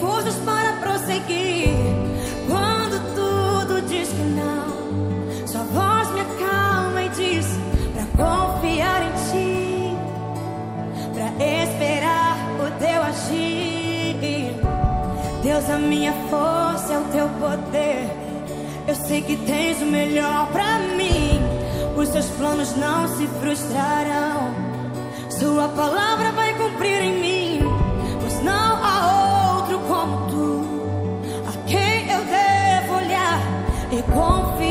forças para prosseguir. Quando tudo diz que não, sua voz me acalma e diz pra confiar em ti, pra esperar o teu agir. Deus, a minha força é o teu poder. Eu sei que tens o melhor pra mim. Os teus planos não se frustrarão. Sua palavra vai cumprir em mim. confio.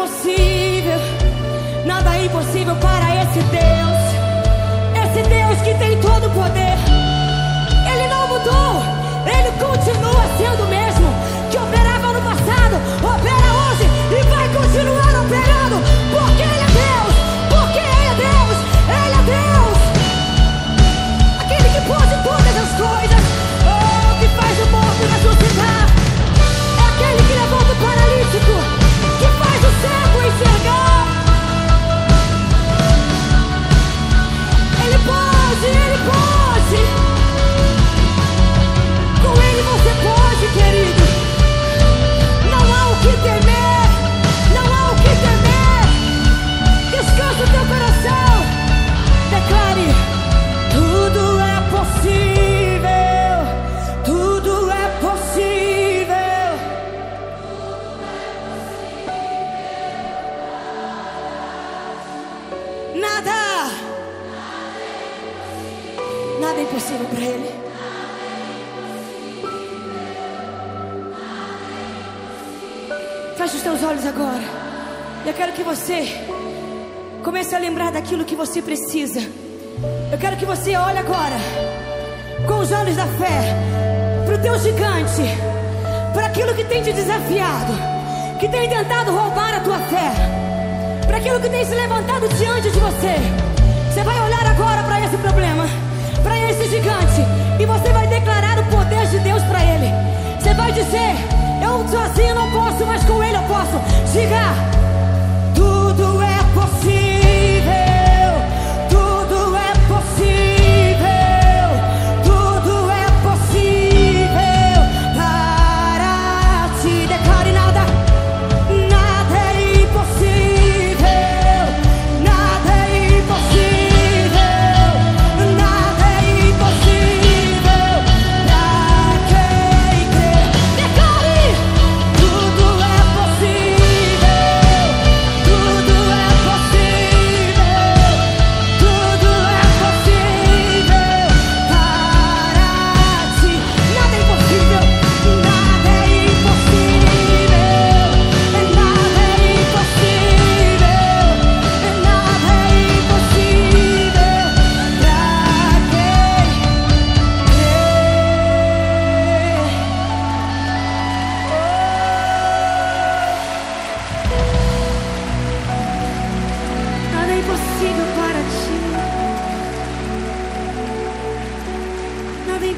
impossível, nada é impossível para esse Deus. Esse Deus que tem todo o poder. Ele não mudou, ele continua sendo o mesmo. Olhos agora. Eu quero que você comece a lembrar daquilo que você precisa. Eu quero que você olhe agora com os olhos da fé para o teu gigante, para aquilo que tem te desafiado, que tem tentado roubar a tua fé, para aquilo que tem se levantado diante de você. Você vai olhar agora para esse problema, para esse gigante, e você vai declarar o poder de Deus para ele. Você vai dizer: Eu sozinho Diga: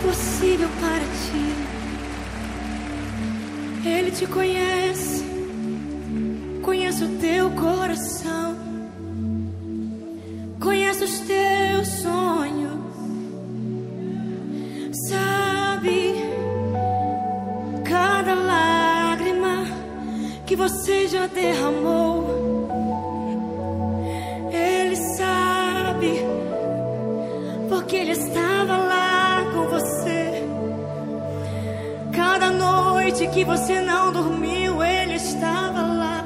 impossível para ti. Ele te conhece, conhece o teu coração, conhece os teus sonhos, sabe cada lágrima que você já derramou. Noite que você não dormiu, Ele estava lá.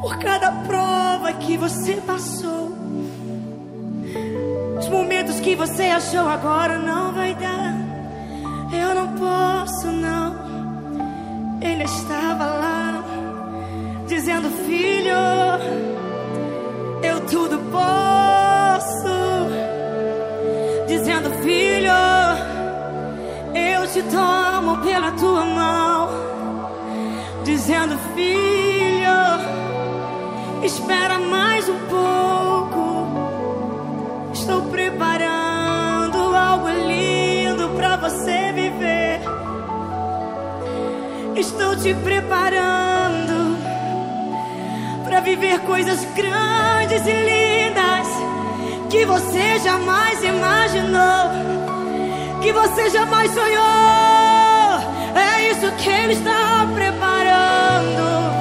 Por cada prova que você passou, os momentos que você achou agora não vai dar. Eu não posso, não. Ele estava lá, dizendo: Filho, te tomo pela tua mão. Dizendo: Filho, espera mais um pouco. Estou preparando algo lindo para você viver. Estou te preparando para viver coisas grandes e lindas que você jamais imaginou, que você jamais sonhou. É isso que ele está preparando,